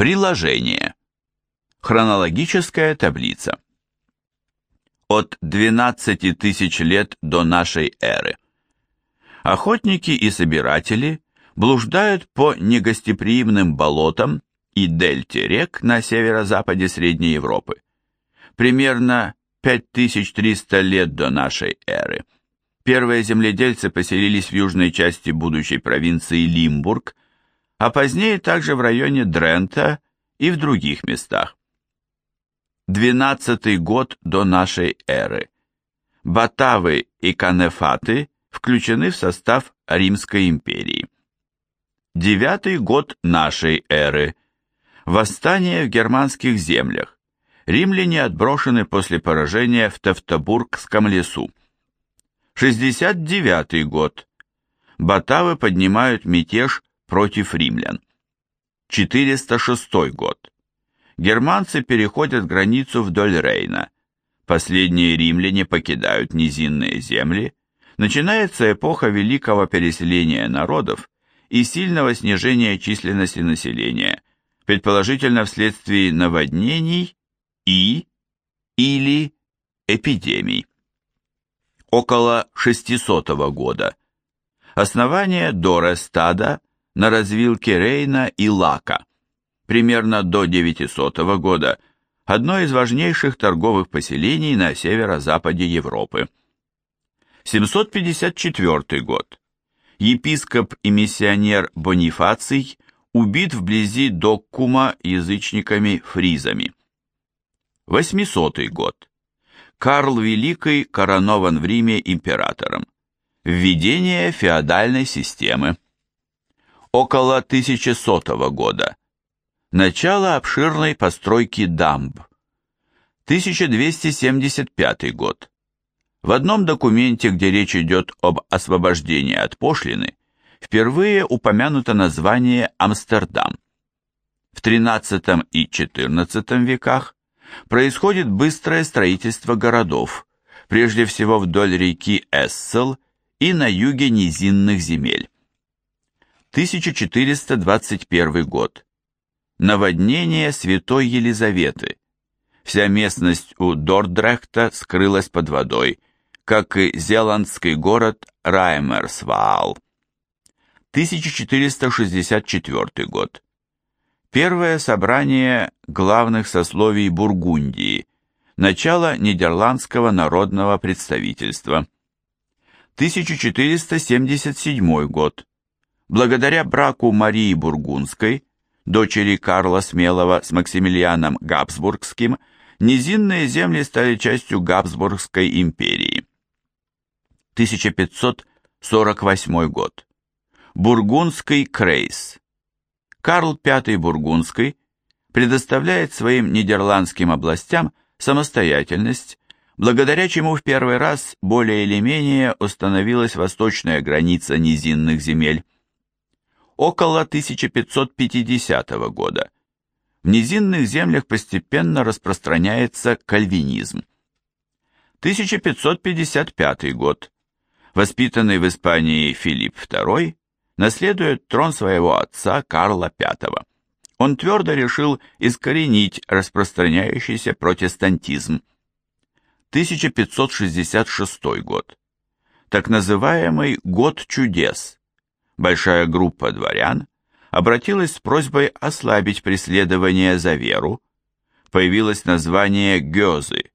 Приложение. Хронологическая таблица. От 12 тысяч лет до нашей эры. Охотники и собиратели блуждают по негостеприимным болотам и дельте рек на северо-западе Средней Европы. Примерно 5300 лет до нашей эры. Первые земледельцы поселились в южной части будущей провинции Лимбург, а позднее также в районе Дрента и в других местах. Двенадцатый год до нашей эры. Батавы и канефаты включены в состав Римской империи. Девятый год нашей эры. Восстание в германских землях. Римляне отброшены после поражения в Тевтобургском лесу. 69 год. Батавы поднимают мятеж против римлян. 406 год. Германцы переходят границу вдоль Рейна. Последние римляне покидают низинные земли. Начинается эпоха великого переселения народов и сильного снижения численности населения, предположительно вследствие наводнений и или эпидемий. Около 600 года. Основание Дорестада на развилке Рейна и Лака. Примерно до 900 года одно из важнейших торговых поселений на северо-западе Европы. 754 год. Епископ и миссионер Бонифаций убит вблизи Доккума язычниками-фризами. 800 год. Карл Великий коронован в Риме императором. Введение феодальной системы. Около 1100 года. Начало обширной постройки дамб. 1275 год. В одном документе, где речь идет об освобождении от пошлины, впервые упомянуто название Амстердам. В XIII и XIV веках происходит быстрое строительство городов, прежде всего вдоль реки Эссел и на юге низинных земель. 1421 год. Наводнение Святой Елизаветы. Вся местность у Дордрехта скрылась под водой, как и зеландский город Раймерсваал. 1464 год. Первое собрание главных сословий Бургундии. Начало Нидерландского народного представительства. 1477 год. Благодаря браку Марии Бургундской, дочери Карла Смелого с Максимилианом Габсбургским, низинные земли стали частью Габсбургской империи. 1548 год. Бургундский крейс. Карл V Бургундский предоставляет своим нидерландским областям самостоятельность, благодаря чему в первый раз более или менее установилась восточная граница низинных земель. Около 1550 года в низинных землях постепенно распространяется кальвинизм. 1555 год. Воспитанный в Испании Филипп II наследует трон своего отца Карла V. Он твердо решил искоренить распространяющийся протестантизм. 1566 год. Так называемый «Год чудес». Большая группа дворян обратилась с просьбой ослабить преследование за веру. Появилось название «Гёзы».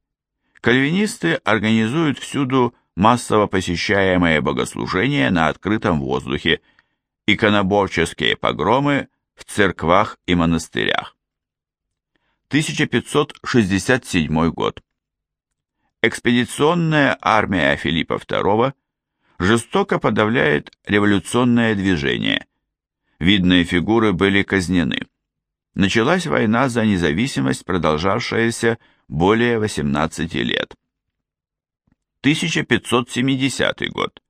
Кальвинисты организуют всюду массово посещаемое богослужение на открытом воздухе – иконоборческие погромы в церквах и монастырях. 1567 год. Экспедиционная армия Филиппа II жестоко подавляет революционное движение. Видные фигуры были казнены. Началась война за независимость, продолжавшаяся более 18 лет. 1570 год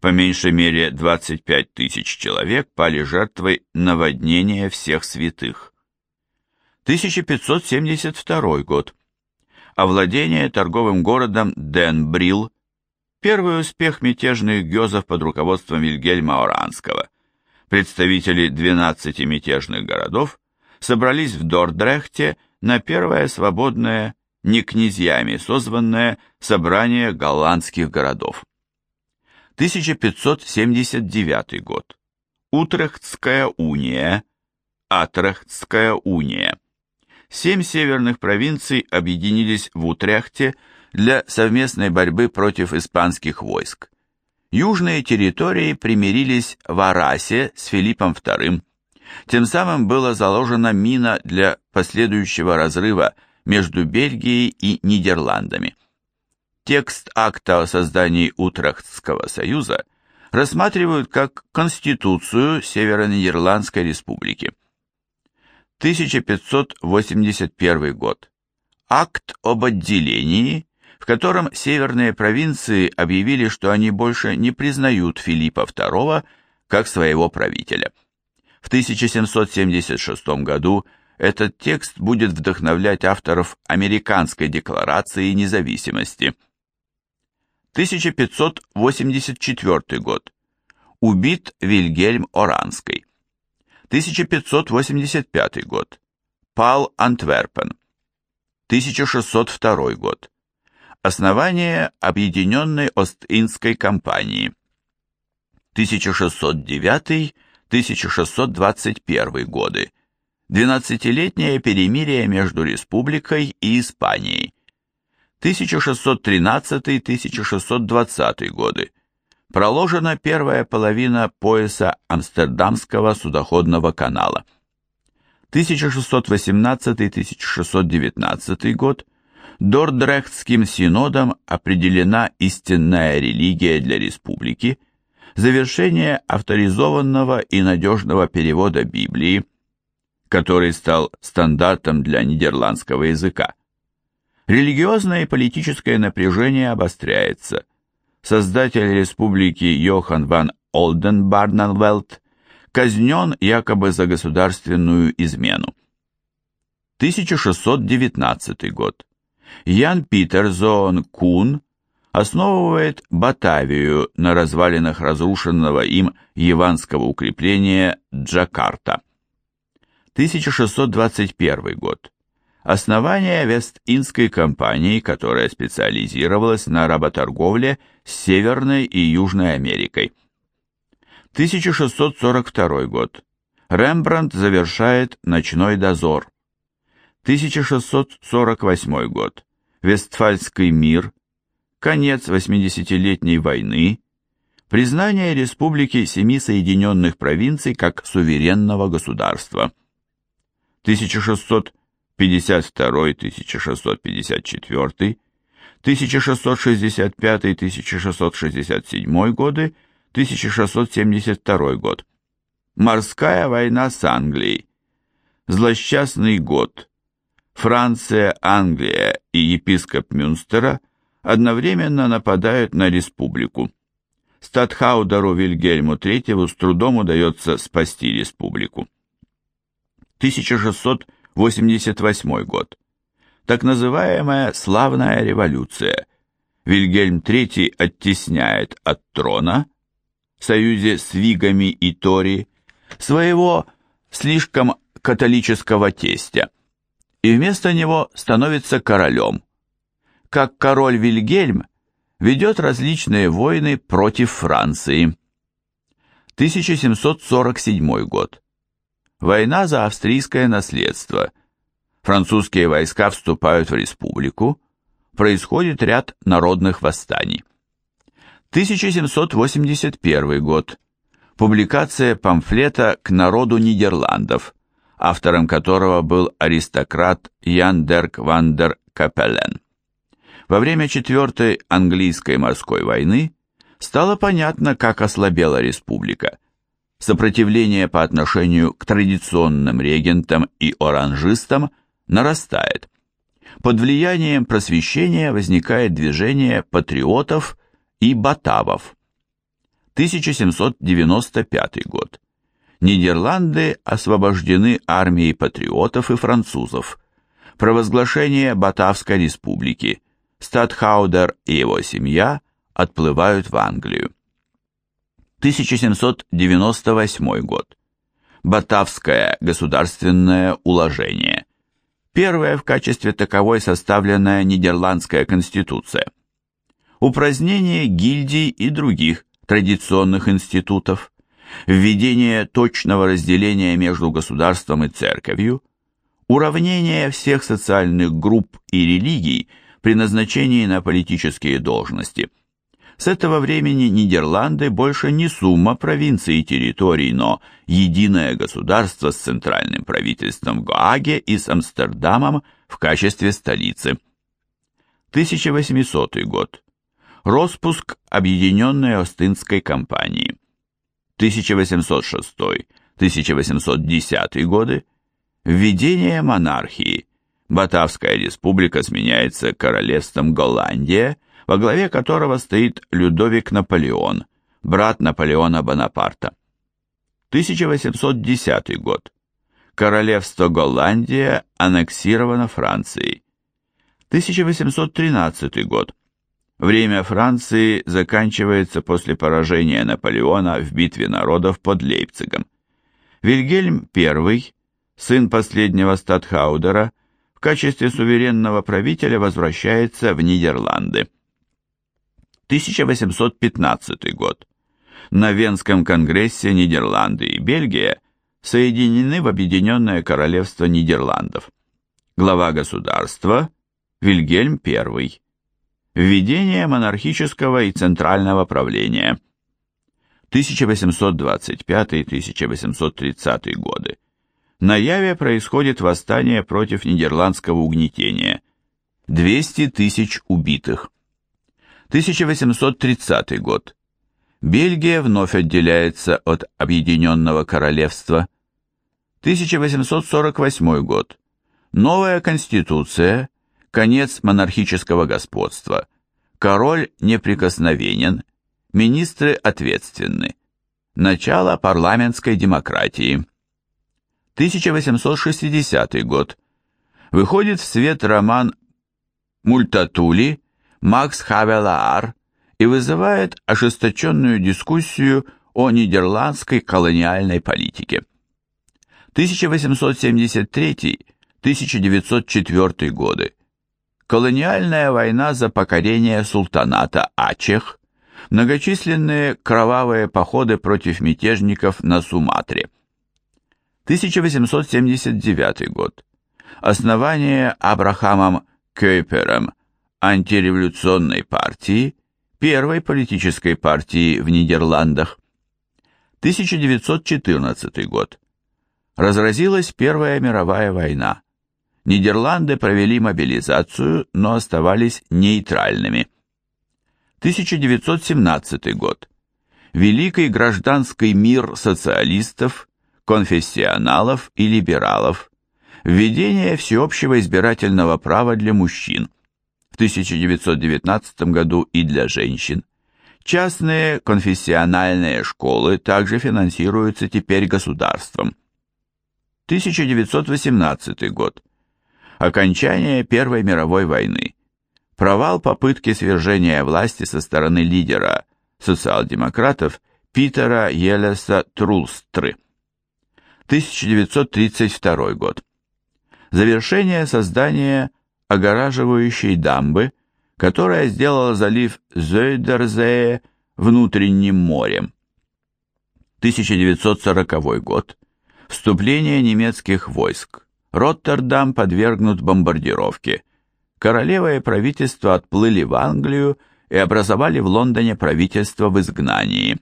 по меньшей мере 25 тысяч человек пали жертвой наводнения всех святых. 1572 год. Овладение торговым городом Денбрил. Первый успех мятежных гёзов под руководством Вильгельма Оранского. Представители 12 мятежных городов собрались в Дордрехте на первое свободное, не князьями созванное собрание голландских городов. 1579 год. Утрехтская уния, Атрехтская уния. Семь северных провинций объединились в Утрехте для совместной борьбы против испанских войск. Южные территории примирились в Арасе с Филиппом II. Тем самым была заложена мина для последующего разрыва между Бельгией и Нидерландами. Текст акта о создании Утрехтского союза рассматривают как Конституцию Северо-Нидерландской республики. 1581 год. Акт об отделении, в котором северные провинции объявили, что они больше не признают Филиппа II как своего правителя. В 1776 году этот текст будет вдохновлять авторов Американской декларации независимости. 1584 год. Убит Вильгельм Оранский. 1585 год. Пал Антверпен. 1602 год. Основание Объединенной Ост-Индской компании. 1609-1621 годы. Двенадцатилетнее перемирие между республикой и Испанией. 1613-1620 годы проложена первая половина пояса Амстердамского судоходного канала. 1618-1619 год Дордрехтским синодом определена истинная религия для республики, завершение авторизованного и надежного перевода Библии, который стал стандартом для нидерландского языка. Религиозное и политическое напряжение обостряется – создатель республики Йохан ван Олденбарненвелд, казнен якобы за государственную измену. 1619 год. Ян Питер Зоон Кун основывает Батавию на развалинах разрушенного им яванского укрепления Джакарта. 1621 год. Основание Вест-Индской компании, которая специализировалась на работорговле с Северной и Южной Америкой. 1642 год. Рембрандт завершает «Ночной дозор». 1648 год. Вестфальский мир. Конец 80-летней войны. Признание республики семи соединенных провинций как суверенного государства. 1600 1652-1654, 1665-1667 годы, 1672 год. Морская война с Англией. Злосчастный год. Франция, Англия и епископ Мюнстера одновременно нападают на республику. Статхаудеру Вильгельму III с трудом удается спасти республику. 1600 88 год. Так называемая «славная революция». Вильгельм III оттесняет от трона, в союзе с Вигами и Тори, своего слишком католического тестя, и вместо него становится королем. Как король Вильгельм ведет различные войны против Франции. 1747 год. Война за австрийское наследство. Французские войска вступают в республику. Происходит ряд народных восстаний. 1781 год. Публикация памфлета «К народу Нидерландов», автором которого был аристократ Ян Дерк ван дер Капеллен. Во время Четвертой английской морской войны стало понятно, как ослабела республика – сопротивление по отношению к традиционным регентам и оранжистам нарастает. Под влиянием просвещения возникает движение патриотов и батавов. 1795 год. Нидерланды освобождены армией патриотов и французов. Провозглашение Батавской республики. Статхаудер и его семья отплывают в Англию. 1798 год. Батавское государственное уложение. Первое в качестве таковой составленная Нидерландская конституция. Упразднение гильдий и других традиционных институтов, введение точного разделения между государством и церковью, уравнение всех социальных групп и религий при назначении на политические должности. С этого времени Нидерланды больше не сумма провинций и территорий, но единое государство с центральным правительством в Гааге и с Амстердамом в качестве столицы. 1800 год. Роспуск Объединенной Остинской компании. 1806-1810 годы. Введение монархии. Батавская республика сменяется королевством Голландия, во главе которого стоит Людовик Наполеон, брат Наполеона Бонапарта. 1810 год. Королевство Голландия аннексировано Францией. 1813 год. Время Франции заканчивается после поражения Наполеона в битве народов под Лейпцигом. Вильгельм I, сын последнего статхаудера, в качестве суверенного правителя возвращается в Нидерланды. 1815 год. На Венском конгрессе Нидерланды и Бельгия соединены в Объединенное Королевство Нидерландов. Глава государства Вильгельм I. Введение монархического и центрального правления. 1825-1830 годы. На Яве происходит восстание против нидерландского угнетения. 200 тысяч убитых. 1830 год. Бельгия вновь отделяется от Объединенного Королевства. 1848 год. Новая конституция – конец монархического господства, король неприкосновенен, министры ответственны, начало парламентской демократии. 1860 год. Выходит в свет роман Мультатули Макс Хавелаар и вызывает ожесточенную дискуссию о нидерландской колониальной политике. 1873-1904 годы колониальная война за покорение султаната Ачех, многочисленные кровавые походы против мятежников на Суматре. 1879 год. Основание Абрахамом Кёйпером антиреволюционной партии, первой политической партии в Нидерландах. 1914 год. Разразилась Первая мировая война. Нидерланды провели мобилизацию, но оставались нейтральными. 1917 год. Великий гражданский мир социалистов, конфессионалов и либералов. Введение всеобщего избирательного права для мужчин. В 1919 году и для женщин. Частные конфессиональные школы также финансируются теперь государством. 1918 год окончание Первой мировой войны, провал попытки свержения власти со стороны лидера социал-демократов Питера Елеса Трулстры. 1932 год. Завершение создания огораживающей дамбы, которая сделала залив Зойдерзее внутренним морем. 1940 год. Вступление немецких войск. Роттердам подвергнут бомбардировке. Королева и правительство отплыли в Англию и образовали в Лондоне правительство в изгнании.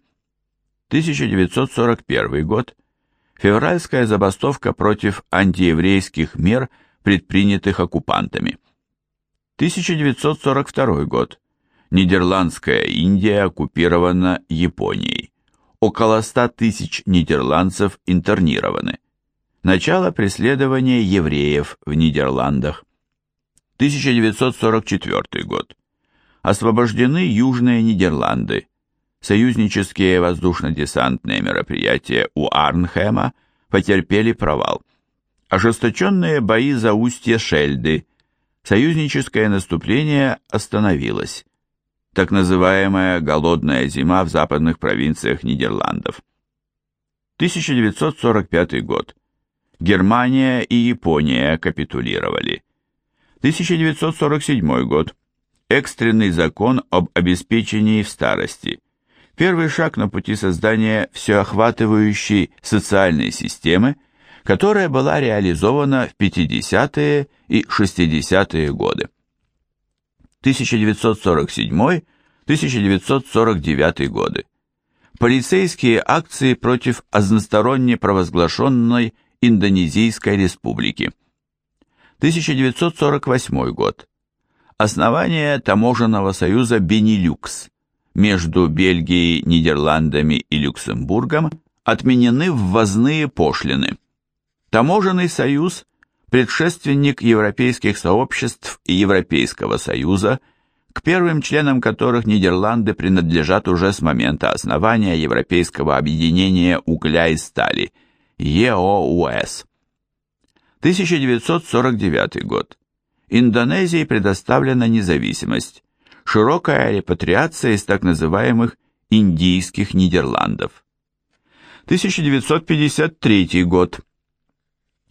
1941 год. Февральская забастовка против антиеврейских мер, предпринятых оккупантами. 1942 год. Нидерландская Индия оккупирована Японией. Около 100 тысяч нидерландцев интернированы. Начало преследования евреев в Нидерландах. 1944 год. Освобождены Южные Нидерланды. Союзнические воздушно-десантные мероприятия у Арнхема потерпели провал. Ожесточенные бои за устье Шельды. Союзническое наступление остановилось. Так называемая «голодная зима» в западных провинциях Нидерландов. 1945 год. Германия и Япония капитулировали. 1947 год. Экстренный закон об обеспечении в старости. Первый шаг на пути создания всеохватывающей социальной системы, которая была реализована в 50-е и 60-е годы. 1947-1949 годы. Полицейские акции против односторонне провозглашенной Индонезийской республики. 1948 год. Основание таможенного союза Бенилюкс между Бельгией, Нидерландами и Люксембургом отменены ввозные пошлины. Таможенный союз – предшественник европейских сообществ и Европейского союза, к первым членам которых Нидерланды принадлежат уже с момента основания Европейского объединения угля и стали – ЕОУС. 1949 год. Индонезии предоставлена независимость. Широкая репатриация из так называемых индийских Нидерландов. 1953 год.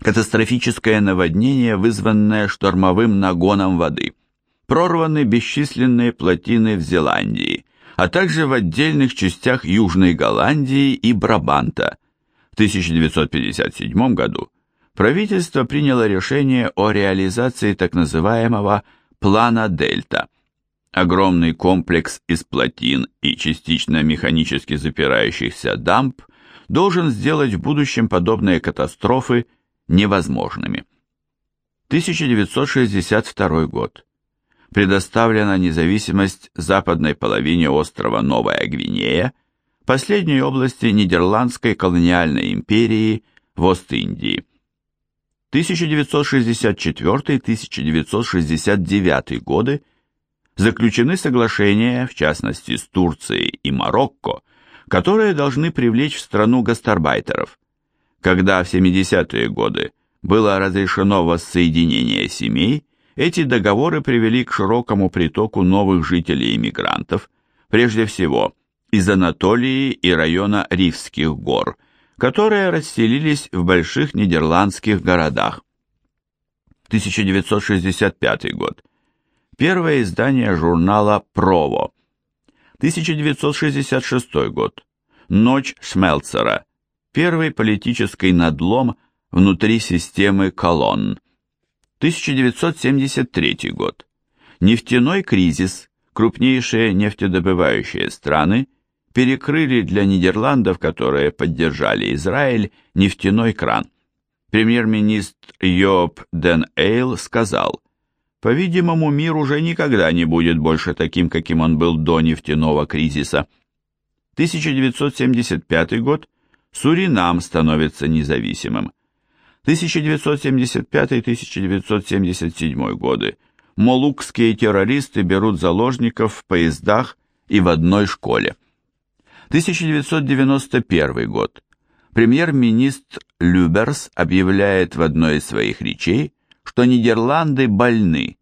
Катастрофическое наводнение, вызванное штормовым нагоном воды. Прорваны бесчисленные плотины в Зеландии, а также в отдельных частях Южной Голландии и Брабанта – 1957 году правительство приняло решение о реализации так называемого «плана Дельта». Огромный комплекс из плотин и частично механически запирающихся дамб должен сделать в будущем подобные катастрофы невозможными. 1962 год. Предоставлена независимость западной половине острова Новая Гвинея – последней области Нидерландской колониальной империи в Ост-Индии. 1964-1969 годы заключены соглашения, в частности с Турцией и Марокко, которые должны привлечь в страну гастарбайтеров. Когда в 70-е годы было разрешено воссоединение семей, эти договоры привели к широкому притоку новых жителей-иммигрантов, прежде всего – из Анатолии и района Ривских гор, которые расселились в больших нидерландских городах. 1965 год. Первое издание журнала «Прово». 1966 год. Ночь Шмелцера. Первый политический надлом внутри системы колонн. 1973 год. Нефтяной кризис. Крупнейшие нефтедобывающие страны перекрыли для Нидерландов, которые поддержали Израиль, нефтяной кран. Премьер-министр Йоб Ден Эйл сказал, «По-видимому, мир уже никогда не будет больше таким, каким он был до нефтяного кризиса». 1975 год. Суринам становится независимым. 1975-1977 годы. Молукские террористы берут заложников в поездах и в одной школе. 1991 год. Премьер-министр Люберс объявляет в одной из своих речей, что Нидерланды больны.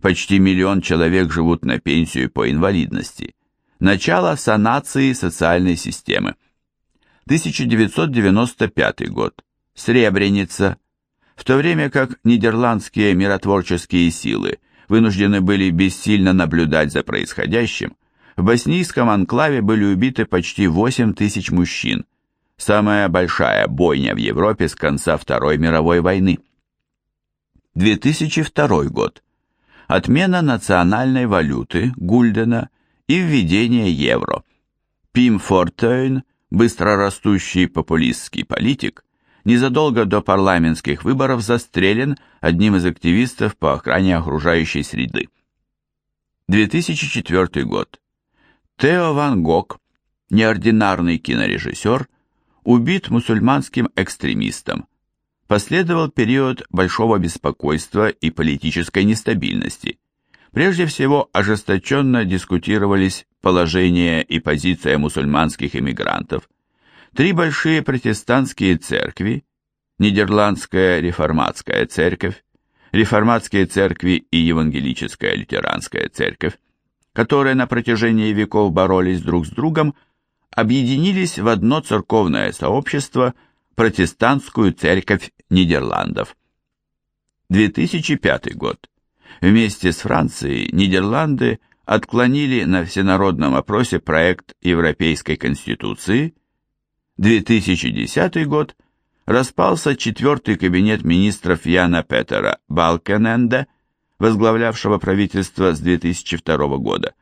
Почти миллион человек живут на пенсию по инвалидности. Начало санации социальной системы. 1995 год. Сребреница. В то время как нидерландские миротворческие силы вынуждены были бессильно наблюдать за происходящим, в боснийском анклаве были убиты почти 8 тысяч мужчин. Самая большая бойня в Европе с конца Второй мировой войны. 2002 год. Отмена национальной валюты, гульдена, и введение евро. Пим Фортейн, быстрорастущий популистский политик, незадолго до парламентских выборов застрелен одним из активистов по охране окружающей среды. 2004 год. Тео Ван Гог, неординарный кинорежиссер, убит мусульманским экстремистом. Последовал период большого беспокойства и политической нестабильности. Прежде всего, ожесточенно дискутировались положение и позиция мусульманских эмигрантов. Три большие протестантские церкви, Нидерландская реформатская церковь, реформатские церкви и Евангелическая лютеранская церковь, которые на протяжении веков боролись друг с другом, объединились в одно церковное сообщество Протестантскую церковь Нидерландов. 2005 год. Вместе с Францией Нидерланды отклонили на всенародном опросе проект Европейской Конституции. 2010 год. Распался четвертый кабинет министров Яна Петера Балкененда, возглавлявшего правительство с 2002 года.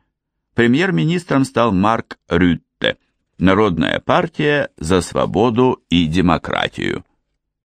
Премьер-министром стал Марк Рютте, Народная партия за свободу и демократию.